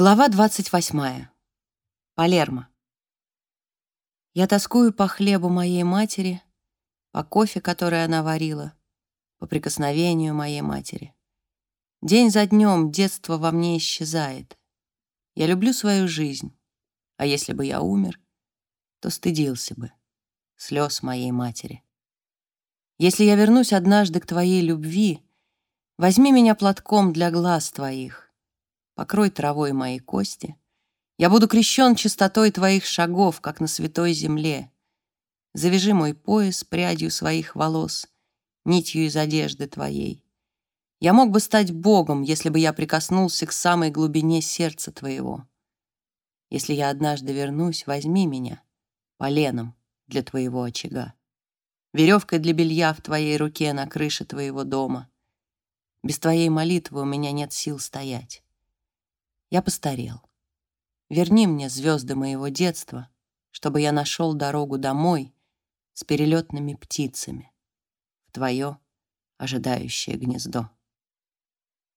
Глава 28. Палермо. Я тоскую по хлебу моей матери, по кофе, который она варила, по прикосновению моей матери. День за днем детство во мне исчезает. Я люблю свою жизнь, а если бы я умер, то стыдился бы слез моей матери. Если я вернусь однажды к твоей любви, возьми меня платком для глаз твоих, покрой травой мои кости. Я буду крещен чистотой твоих шагов, как на святой земле. Завяжи мой пояс прядью своих волос, нитью из одежды твоей. Я мог бы стать Богом, если бы я прикоснулся к самой глубине сердца твоего. Если я однажды вернусь, возьми меня поленом для твоего очага, веревкой для белья в твоей руке на крыше твоего дома. Без твоей молитвы у меня нет сил стоять. Я постарел. Верни мне звезды моего детства, чтобы я нашел дорогу домой с перелетными птицами в твое ожидающее гнездо.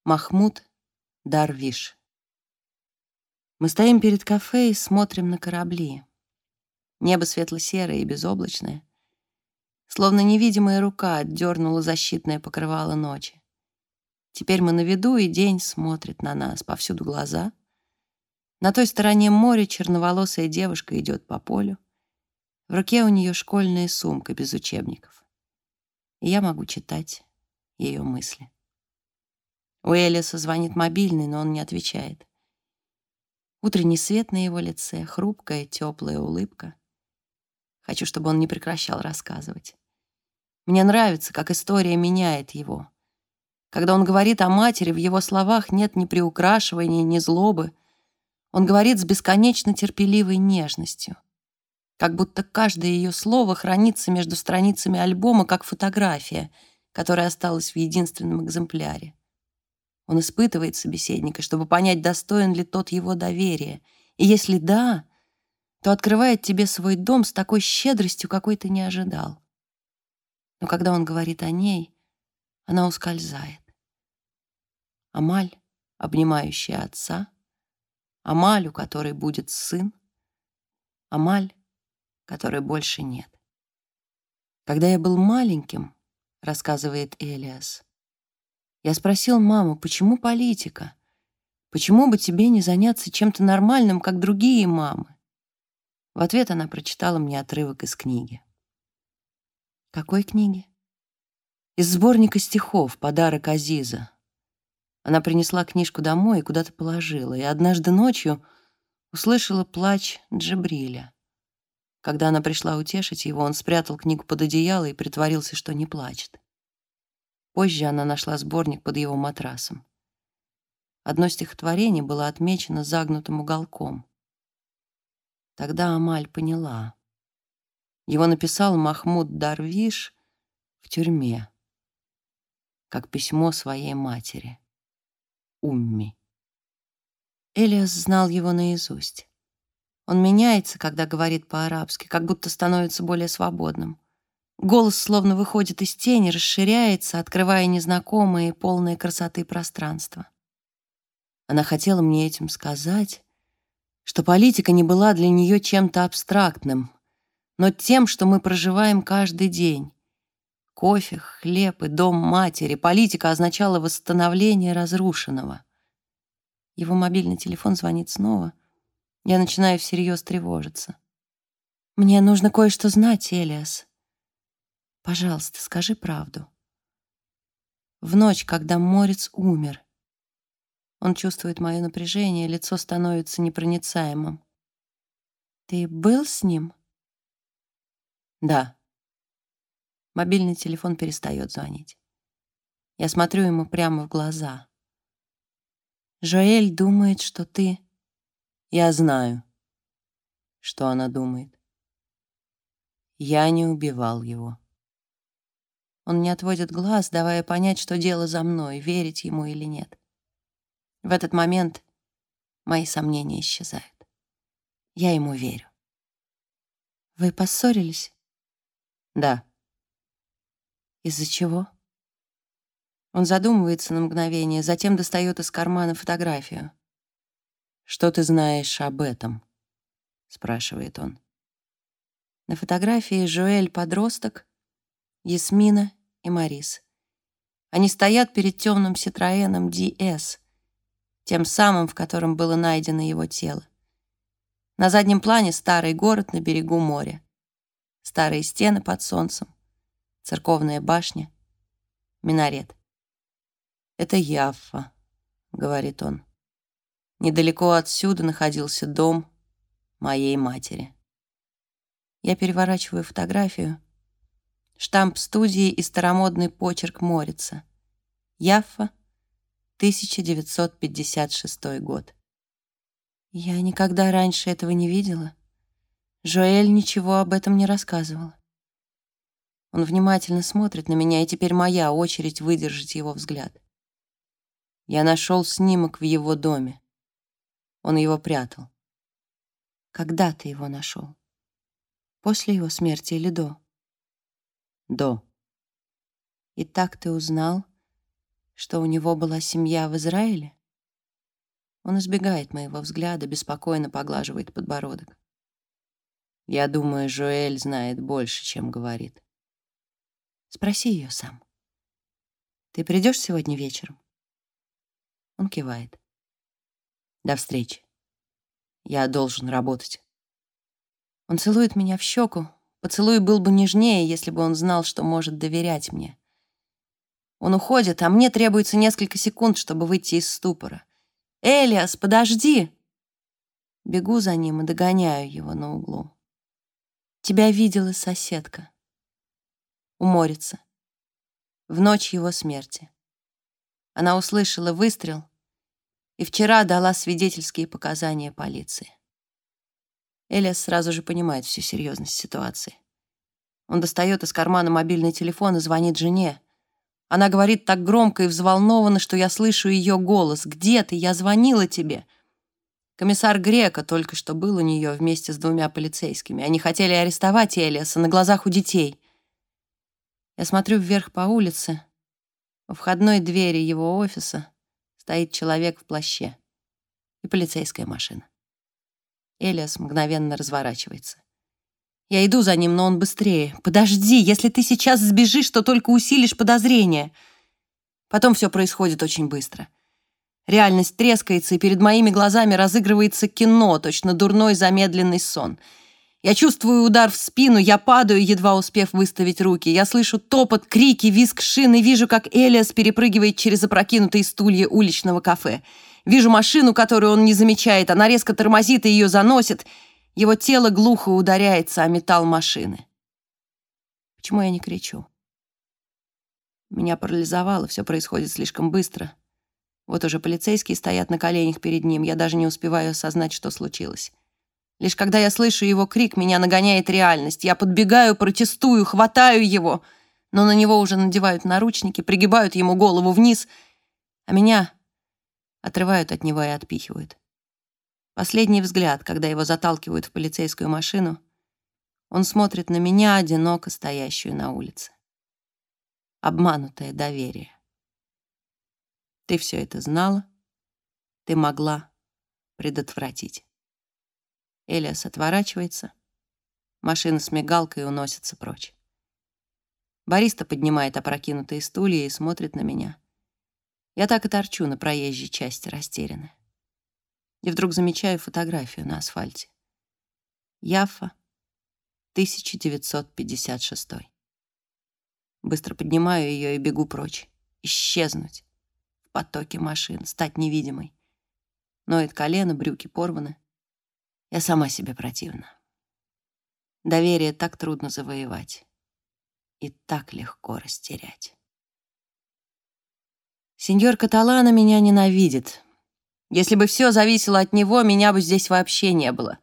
Махмуд Дарвиш Мы стоим перед кафе и смотрим на корабли. Небо светло-серое и безоблачное. Словно невидимая рука отдернула защитное покрывало ночи. Теперь мы на виду, и день смотрит на нас, повсюду глаза. На той стороне моря черноволосая девушка идет по полю. В руке у нее школьная сумка без учебников. И я могу читать ее мысли. У Элиса звонит мобильный, но он не отвечает. Утренний свет на его лице, хрупкая, теплая улыбка. Хочу, чтобы он не прекращал рассказывать. Мне нравится, как история меняет его — когда он говорит о матери, в его словах нет ни приукрашивания, ни злобы. Он говорит с бесконечно терпеливой нежностью. Как будто каждое ее слово хранится между страницами альбома, как фотография, которая осталась в единственном экземпляре. Он испытывает собеседника, чтобы понять, достоин ли тот его доверия. И если да, то открывает тебе свой дом с такой щедростью, какой ты не ожидал. Но когда он говорит о ней, она ускользает. Амаль, обнимающая отца, Амаль, у которой будет сын, Амаль, которой больше нет. Когда я был маленьким, рассказывает Элиас, я спросил маму, почему политика? Почему бы тебе не заняться чем-то нормальным, как другие мамы? В ответ она прочитала мне отрывок из книги. Какой книги? Из сборника стихов «Подарок Азиза», она принесла книжку домой и куда-то положила, и однажды ночью услышала плач Джабриля. Когда она пришла утешить его, он спрятал книгу под одеяло и притворился, что не плачет. Позже она нашла сборник под его матрасом. Одно стихотворение было отмечено загнутым уголком. Тогда Амаль поняла. Его написал Махмуд Дарвиш в тюрьме, как письмо своей матери. Умми. Элиас знал его наизусть. Он меняется, когда говорит по-арабски, как будто становится более свободным. Голос словно выходит из тени, расширяется, открывая незнакомые полные красоты пространства. Она хотела мне этим сказать, что политика не была для нее чем-то абстрактным, но тем, что мы проживаем каждый день, Кофе, хлеб и дом матери. Политика означала восстановление разрушенного. Его мобильный телефон звонит снова. Я начинаю всерьез тревожиться. «Мне нужно кое-что знать, Элиас. Пожалуйста, скажи правду». В ночь, когда Морец умер, он чувствует мое напряжение, лицо становится непроницаемым. «Ты был с ним?» «Да», Мобильный телефон перестает звонить. Я смотрю ему прямо в глаза. Жоэль думает, что ты... Я знаю, что она думает. Я не убивал его. Он не отводит глаз, давая понять, что дело за мной, верить ему или нет. В этот момент мои сомнения исчезают. Я ему верю. Вы поссорились? Да. Из-за чего? Он задумывается на мгновение, затем достает из кармана фотографию. «Что ты знаешь об этом?» — спрашивает он. На фотографии Жуэль — подросток, Ясмина и Марис. Они стоят перед темным Ситроеном DS, тем самым, в котором было найдено его тело. На заднем плане старый город на берегу моря. Старые стены под солнцем, церковная башня, минарет. «Это Яффа», — говорит он. «Недалеко отсюда находился дом моей матери». Я переворачиваю фотографию. Штамп студии и старомодный почерк Морица. Яффа, 1956 год. Я никогда раньше этого не видела. Жоэль ничего об этом не рассказывала. Он внимательно смотрит на меня, и теперь моя очередь выдержать его взгляд. Я нашел снимок в его доме. Он его прятал. Когда ты его нашел? После его смерти или до? До. И так ты узнал, что у него была семья в Израиле? Он избегает моего взгляда, беспокойно поглаживает подбородок. Я думаю, Жоэль знает больше, чем говорит. Спроси ее сам. Ты придешь сегодня вечером? Он кивает. До встречи. Я должен работать. Он целует меня в щеку. Поцелуй был бы нежнее, если бы он знал, что может доверять мне. Он уходит, а мне требуется несколько секунд, чтобы выйти из ступора. «Элиас, подожди!» Бегу за ним и догоняю его на углу. Тебя видела соседка. Уморится. В ночь его смерти. Она услышала выстрел и вчера дала свидетельские показания полиции. Элиас сразу же понимает всю серьезность ситуации. Он достает из кармана мобильный телефон и звонит жене. Она говорит так громко и взволнованно, что я слышу ее голос. «Где ты? Я звонила тебе!» Комиссар Грека только что был у нее вместе с двумя полицейскими. Они хотели арестовать Элиаса на глазах у детей. Я смотрю вверх по улице. У входной двери его офиса стоит человек в плаще и полицейская машина. Элиас мгновенно разворачивается. Я иду за ним, но он быстрее. «Подожди, если ты сейчас сбежишь, то только усилишь подозрения». Потом все происходит очень быстро. Реальность трескается, и перед моими глазами разыгрывается кино, точно дурной замедленный сон. Я чувствую удар в спину, я падаю, едва успев выставить руки. Я слышу топот, крики, визг шин и вижу, как Элиас перепрыгивает через опрокинутые стулья уличного кафе. Вижу машину, которую он не замечает. Она резко тормозит и ее заносит. Его тело глухо ударяется о металл машины. Почему я не кричу? Меня парализовало, все происходит слишком быстро. Вот уже полицейские стоят на коленях перед ним, я даже не успеваю осознать, что случилось. Лишь когда я слышу его крик, меня нагоняет реальность. Я подбегаю, протестую, хватаю его, но на него уже надевают наручники, пригибают ему голову вниз, а меня отрывают от него и отпихивают. Последний взгляд, когда его заталкивают в полицейскую машину, он смотрит на меня, одиноко стоящую на улице. Обманутое доверие. Ты все это знала, ты могла предотвратить. Элиас отворачивается, машина с мигалкой уносится прочь. Бариста поднимает опрокинутые стулья и смотрит на меня. Я так и торчу на проезжей части, растерянная. И вдруг замечаю фотографию на асфальте. Яфа, 1956. Быстро поднимаю ее и бегу прочь. Исчезнуть в потоке машин, стать невидимой. Ноет колено, брюки порваны. Я сама себе противна. Доверие так трудно завоевать и так легко растерять. Сеньор Каталана меня ненавидит. Если бы все зависело от него, меня бы здесь вообще не было.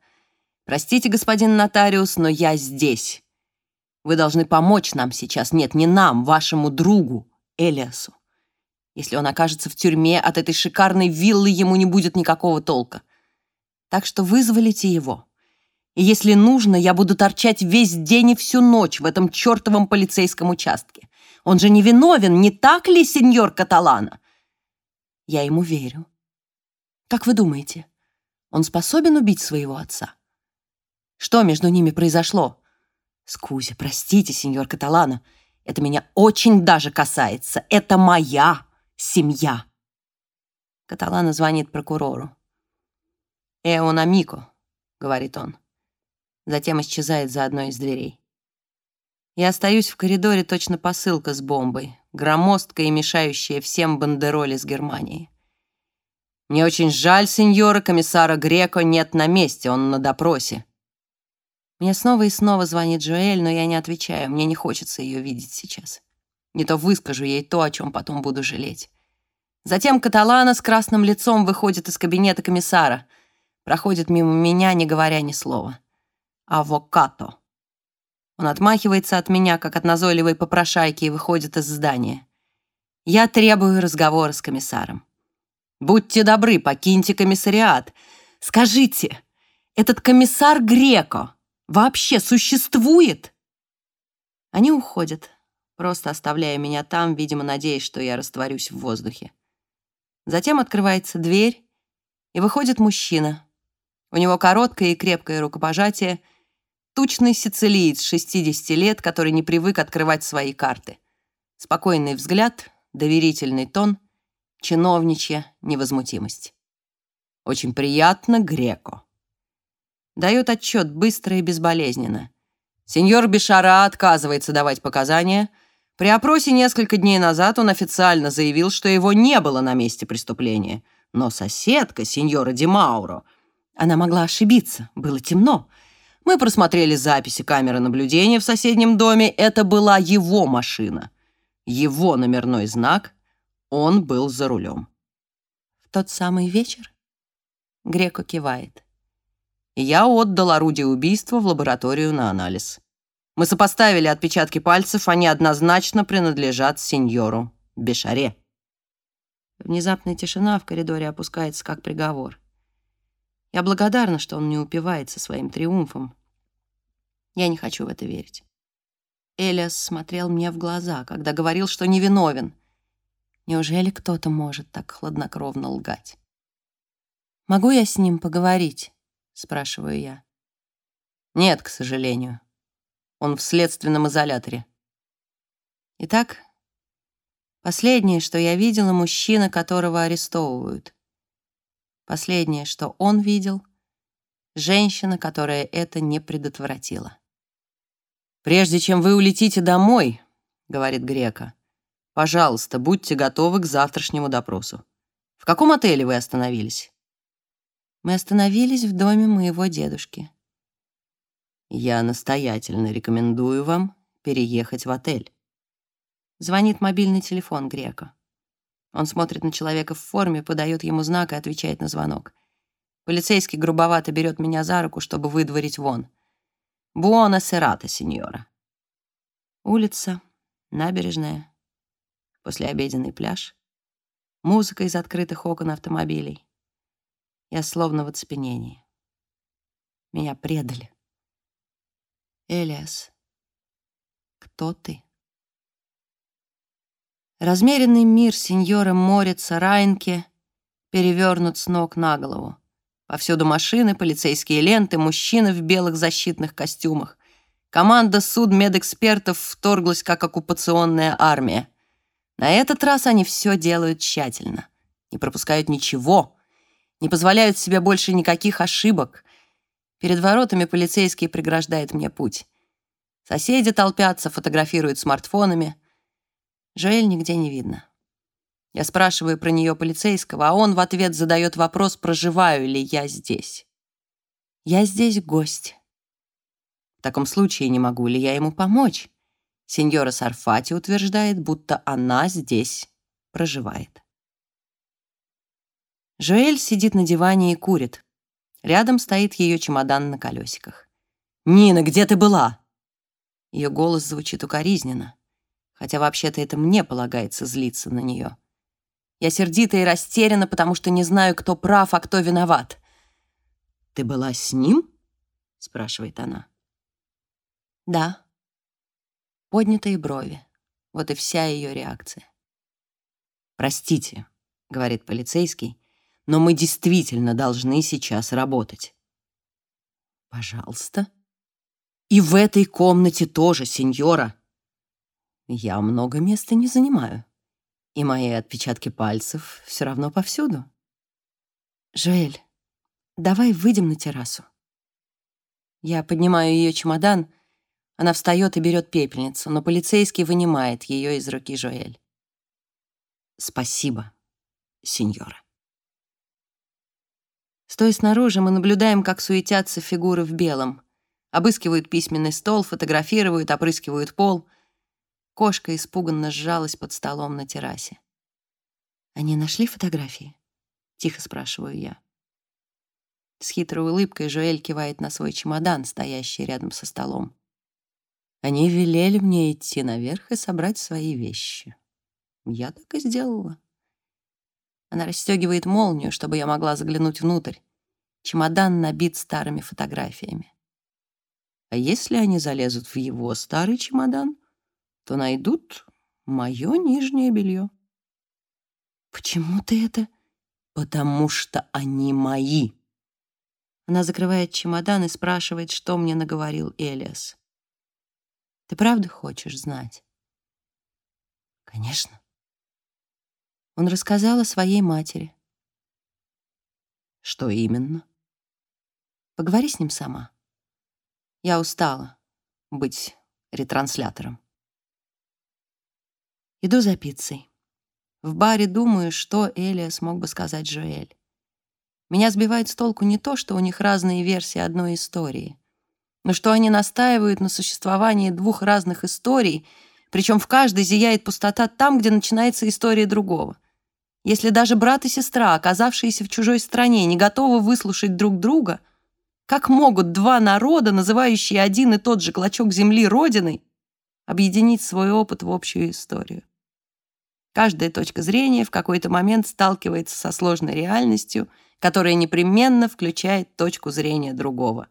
Простите, господин нотариус, но я здесь. Вы должны помочь нам сейчас. Нет, не нам, вашему другу, Элиасу. Если он окажется в тюрьме, от этой шикарной виллы ему не будет никакого толка. Так что вызволите его. И если нужно, я буду торчать весь день и всю ночь в этом чертовом полицейском участке. Он же не виновен, не так ли, сеньор Каталана? Я ему верю. Как вы думаете, Он способен убить своего отца? Что между ними произошло? Скузи, простите, сеньор Каталана, это меня очень даже касается. Это моя семья. Каталана звонит прокурору. «Эон Амико», — говорит он. Затем исчезает за одной из дверей. Я остаюсь в коридоре точно посылка с бомбой, громоздкая и мешающая всем бандероли с Германии. Мне очень жаль, сеньора, комиссара Греко нет на месте, он на допросе. Мне снова и снова звонит Джоэль, но я не отвечаю, мне не хочется ее видеть сейчас. Не то выскажу ей то, о чем потом буду жалеть. Затем Каталана с красным лицом выходит из кабинета комиссара, проходит мимо меня, не говоря ни слова. «Авокато». Он отмахивается от меня, как от назойливой попрошайки, и выходит из здания. Я требую разговора с комиссаром. Будьте добры, покиньте комиссариат. Скажите, этот комиссар Греко вообще существует? Они уходят, просто оставляя меня там, видимо, надеясь, что я растворюсь в воздухе. Затем открывается дверь, и выходит мужчина. У него короткое и крепкое рукопожатие, тучный сицилиец 60 лет, который не привык открывать свои карты. Спокойный взгляд, доверительный тон — чиновничья невозмутимость. Очень приятно, Греко. Дает отчет быстро и безболезненно. Сеньор Бешара отказывается давать показания. При опросе несколько дней назад он официально заявил, что его не было на месте преступления. Но соседка, сеньора Ди Мауро, она могла ошибиться, было темно. Мы просмотрели записи камеры наблюдения в соседнем доме. Это была его машина. Его номерной знак он был за рулем. В тот самый вечер Греко кивает. Я отдал орудие убийства в лабораторию на анализ. Мы сопоставили отпечатки пальцев, они однозначно принадлежат сеньору Бешаре. Внезапная тишина в коридоре опускается как приговор. Я благодарна, что он не упивается своим триумфом. Я не хочу в это верить. Элиас смотрел мне в глаза, когда говорил, что невиновен — Неужели кто-то может так хладнокровно лгать? «Могу я с ним поговорить?» — спрашиваю я. «Нет, к сожалению. Он в следственном изоляторе». Итак, последнее, что я видела, мужчина, которого арестовывают. Последнее, что он видел, женщина, которая это не предотвратила. «Прежде чем вы улетите домой», — говорит Грека, Пожалуйста, будьте готовы к завтрашнему допросу. В каком отеле вы остановились? Мы остановились в доме моего дедушки. Я настоятельно рекомендую вам переехать в отель. Звонит мобильный телефон Грека. Он смотрит на человека в форме, подает ему знак и отвечает на звонок. Полицейский грубовато берет меня за руку, чтобы выдворить вон. Буона серата, сеньора. Улица, набережная, послеобеденный пляж, музыка из открытых окон автомобилей. Я словно в оцепенении. Меня предали. Элиас, кто ты? Размеренный мир сеньора Морица Райнке перевернут с ног на голову. Повсюду машины, полицейские ленты, мужчины в белых защитных костюмах. Команда судмедэкспертов вторглась как оккупационная армия. На этот раз они все делают тщательно, не пропускают ничего, не позволяют себе больше никаких ошибок. Перед воротами полицейский преграждает мне путь. Соседи толпятся, фотографируют смартфонами. Жоэль нигде не видно. Я спрашиваю про нее полицейского, а он в ответ задает вопрос, проживаю ли я здесь. Я здесь гость. В таком случае не могу ли я ему помочь? Сеньора Сарфати утверждает, будто она здесь проживает. Жоэль сидит на диване и курит. Рядом стоит ее чемодан на колесиках. «Нина, где ты была?» Ее голос звучит укоризненно, хотя вообще-то это мне полагается злиться на нее. Я сердита и растеряна, потому что не знаю, кто прав, а кто виноват. «Ты была с ним?» — спрашивает она. «Да», Поднятые брови. Вот и вся ее реакция. «Простите», — говорит полицейский, но мы действительно должны сейчас работать. Пожалуйста. И в этой комнате тоже, сеньора. Я много места не занимаю, и мои отпечатки пальцев все равно повсюду. Жоэль, давай выйдем на террасу. Я поднимаю ее чемодан, она встает и берет пепельницу, но полицейский вынимает ее из руки Жоэль. Спасибо, сеньора. Стоя снаружи, мы наблюдаем, как суетятся фигуры в белом. Обыскивают письменный стол, фотографируют, опрыскивают пол. Кошка испуганно сжалась под столом на террасе. «Они нашли фотографии?» — тихо спрашиваю я. С хитрой улыбкой Жоэль кивает на свой чемодан, стоящий рядом со столом. Они велели мне идти наверх и собрать свои вещи. Я так и сделала. Она расстегивает молнию, чтобы я могла заглянуть внутрь. Чемодан набит старыми фотографиями. А если они залезут в его старый чемодан, то найдут мое нижнее белье. Почему ты это? Потому что они мои. Она закрывает чемодан и спрашивает, что мне наговорил Элиас. Ты правда хочешь знать? Конечно. Он рассказал о своей матери. Что именно? Поговори с ним сама. Я устала быть ретранслятором. Иду за пиццей. В баре думаю, что Элиас мог бы сказать Жоэль. Меня сбивает с толку не то, что у них разные версии одной истории, но что они настаивают на существовании двух разных историй, причем в каждой зияет пустота там, где начинается история другого — если даже брат и сестра, оказавшиеся в чужой стране, не готовы выслушать друг друга, как могут два народа, называющие один и тот же клочок земли родиной, объединить свой опыт в общую историю? Каждая точка зрения в какой-то момент сталкивается со сложной реальностью, которая непременно включает точку зрения другого.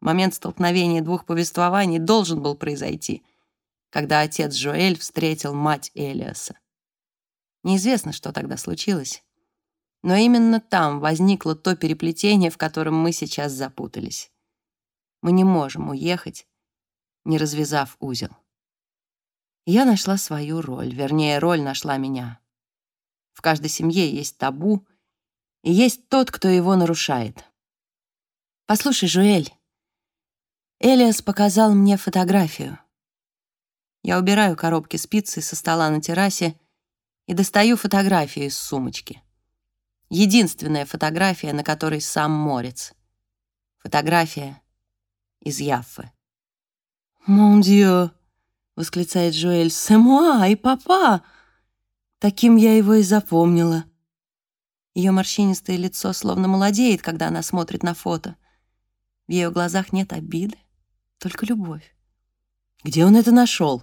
Момент столкновения двух повествований должен был произойти, когда отец Жоэль встретил мать Элиаса. Неизвестно, что тогда случилось. Но именно там возникло то переплетение, в котором мы сейчас запутались. Мы не можем уехать, не развязав узел. Я нашла свою роль, вернее, роль нашла меня. В каждой семье есть табу, и есть тот, кто его нарушает. Послушай, Жуэль, Элиас показал мне фотографию. Я убираю коробки спицы со стола на террасе и достаю фотографию из сумочки. Единственная фотография, на которой сам Морец. Фотография из Яффы. «Мон дьё!» — восклицает Жуэль. «Сэмуа и папа!» Таким я его и запомнила. Ее морщинистое лицо словно молодеет, когда она смотрит на фото. В ее глазах нет обиды, только любовь. Где он это нашел?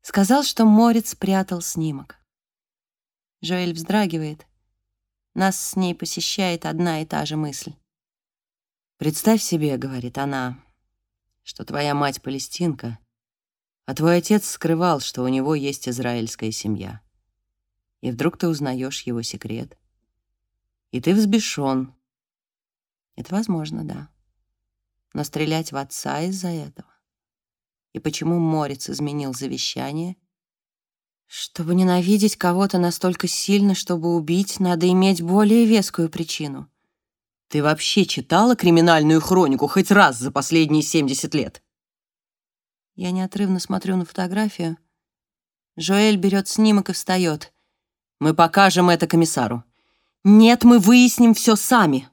Сказал, что Морец спрятал снимок. Жоэль вздрагивает. Нас с ней посещает одна и та же мысль. «Представь себе, — говорит она, — что твоя мать палестинка, а твой отец скрывал, что у него есть израильская семья. И вдруг ты узнаешь его секрет. И ты взбешен. Это возможно, да. Но стрелять в отца из-за этого и почему Морец изменил завещание. Чтобы ненавидеть кого-то настолько сильно, чтобы убить, надо иметь более вескую причину. Ты вообще читала криминальную хронику хоть раз за последние 70 лет? Я неотрывно смотрю на фотографию. Жоэль берет снимок и встает. Мы покажем это комиссару. Нет, мы выясним все сами.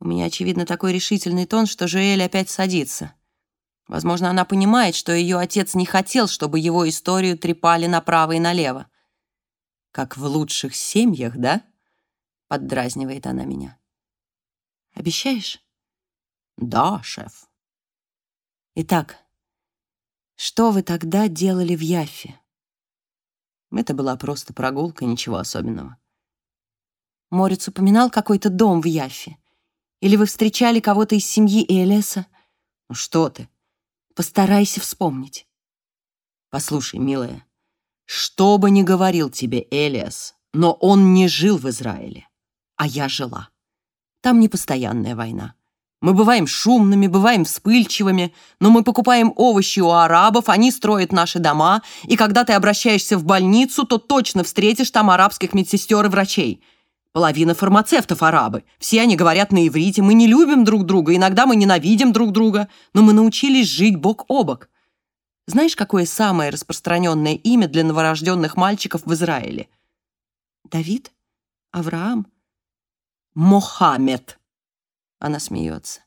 У меня, очевидно, такой решительный тон, что Жоэль опять садится. Возможно, она понимает, что ее отец не хотел, чтобы его историю трепали направо и налево. «Как в лучших семьях, да?» — поддразнивает она меня. «Обещаешь?» «Да, шеф». «Итак, что вы тогда делали в Яффе?» Это была просто прогулка, ничего особенного. Морец упоминал какой-то дом в Яффе? Или вы встречали кого-то из семьи Элеса? Ну что ты, Постарайся вспомнить. Послушай, милая, что бы ни говорил тебе Элиас, Но он не жил в Израиле, а я жила. Там не постоянная война. Мы бываем шумными, бываем вспыльчивыми, но мы покупаем овощи у арабов, они строят наши дома, и когда ты обращаешься в больницу, то точно встретишь там арабских медсестер и врачей. Половина фармацевтов арабы. Все они говорят на иврите. Мы не любим друг друга, иногда мы ненавидим друг друга, но мы научились жить бок о бок. Знаешь, какое самое распространенное имя для новорожденных мальчиков в Израиле? Давид? Авраам? Мохаммед. Она смеется.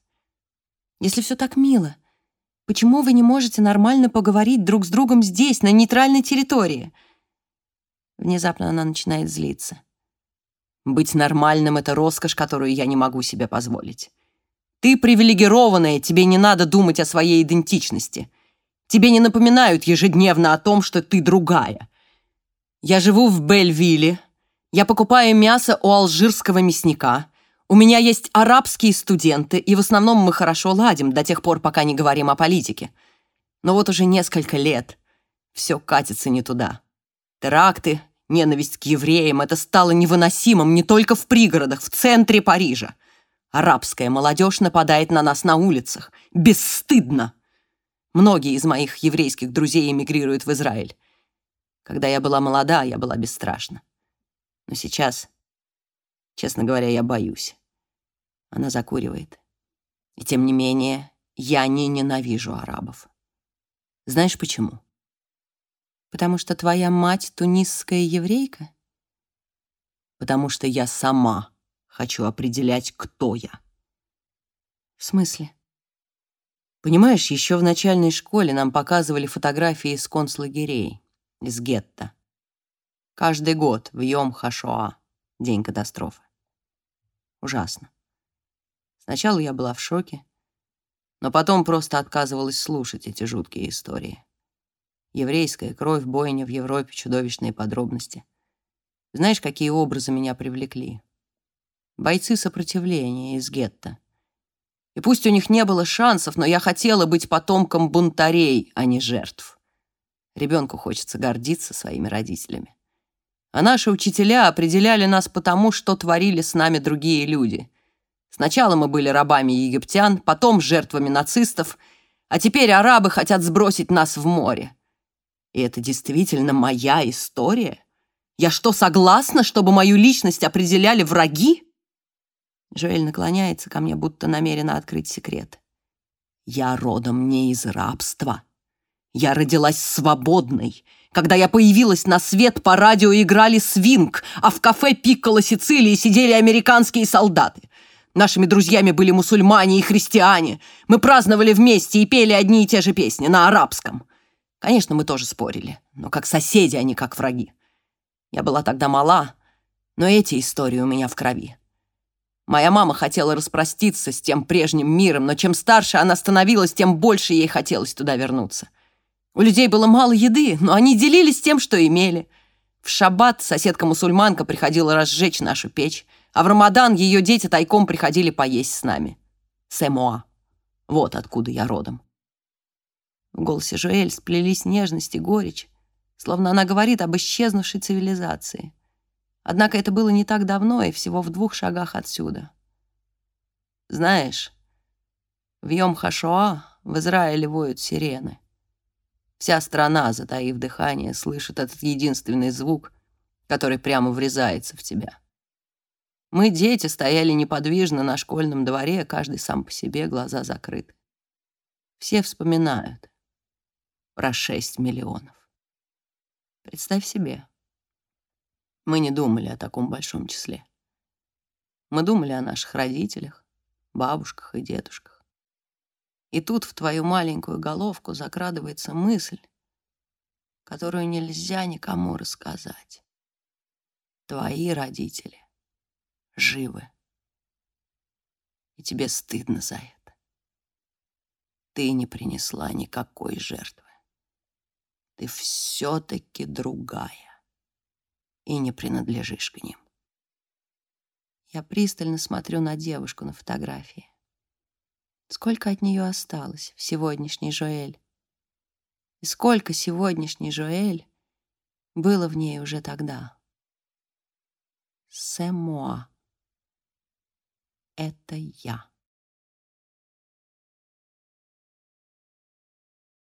Если все так мило, почему вы не можете нормально поговорить друг с другом здесь, на нейтральной территории? Внезапно она начинает злиться. Быть нормальным — это роскошь, которую я не могу себе позволить. Ты привилегированная, тебе не надо думать о своей идентичности. Тебе не напоминают ежедневно о том, что ты другая. Я живу в Бельвилле, я покупаю мясо у алжирского мясника. У меня есть арабские студенты, и в основном мы хорошо ладим до тех пор, пока не говорим о политике. Но вот уже несколько лет все катится не туда. Теракты, ненависть к евреям — это стало невыносимым не только в пригородах, в центре Парижа. Арабская молодежь нападает на нас на улицах. Бесстыдно! Многие из моих еврейских друзей эмигрируют в Израиль. Когда я была молода, я была бесстрашна. Но сейчас, честно говоря, я боюсь. Она закуривает. И тем не менее, я не ненавижу арабов. Знаешь почему? Потому что твоя мать тунисская еврейка? Потому что я сама хочу определять, кто я. В смысле? Понимаешь, еще в начальной школе нам показывали фотографии из концлагерей, из гетто. Каждый год в Йом-Хашоа, день катастрофы. Ужасно. Сначала я была в шоке, но потом просто отказывалась слушать эти жуткие истории. Еврейская кровь, бойня в Европе, чудовищные подробности. Знаешь, какие образы меня привлекли? Бойцы сопротивления из гетто. И пусть у них не было шансов, но я хотела быть потомком бунтарей, а не жертв. Ребенку хочется гордиться своими родителями. А наши учителя определяли нас потому, что творили с нами другие люди. Сначала мы были рабами египтян, потом жертвами нацистов, а теперь арабы хотят сбросить нас в море. И это действительно моя история? Я что, согласна, чтобы мою личность определяли враги? Жоэль наклоняется ко мне, будто намерена открыть секрет. Я родом не из рабства. Я родилась свободной, когда я появилась на свет, по радио играли свинг, а в кафе Пикколо Сицилии сидели американские солдаты. Нашими друзьями были мусульмане и христиане. Мы праздновали вместе и пели одни и те же песни на арабском. Конечно, мы тоже спорили, но как соседи, а не как враги. Я была тогда мала, но эти истории у меня в крови. Моя мама хотела распроститься с тем прежним миром, но чем старше она становилась, тем больше ей хотелось туда вернуться. У людей было мало еды, но они делились тем, что имели. В шаббат соседка-мусульманка приходила разжечь нашу печь, а в Рамадан ее дети тайком приходили поесть с нами. Сэмоа. Вот откуда я родом. В голосе Жуэль сплелись нежность и горечь, словно она говорит об исчезнувшей цивилизации. Однако это было не так давно и всего в двух шагах отсюда. Знаешь, в Йом-Хашоа в Израиле воют сирены. Вся страна, затаив дыхание, слышит этот единственный звук, который прямо врезается в тебя. Мы, дети, стояли неподвижно на школьном дворе, каждый сам по себе, глаза закрыты. Все вспоминают про шесть миллионов. Представь себе, мы не думали о таком большом числе. Мы думали о наших родителях, бабушках и дедушках. И тут в твою маленькую головку закрадывается мысль, которую нельзя никому рассказать. Твои родители живы. И тебе стыдно за это. Ты не принесла никакой жертвы. Ты все-таки другая и не принадлежишь к ним. Я пристально смотрю на девушку на фотографии. Сколько от нее осталось в сегодняшний Жоэль? И сколько сегодняшний Жоэль было в ней уже тогда? Moi. Это я.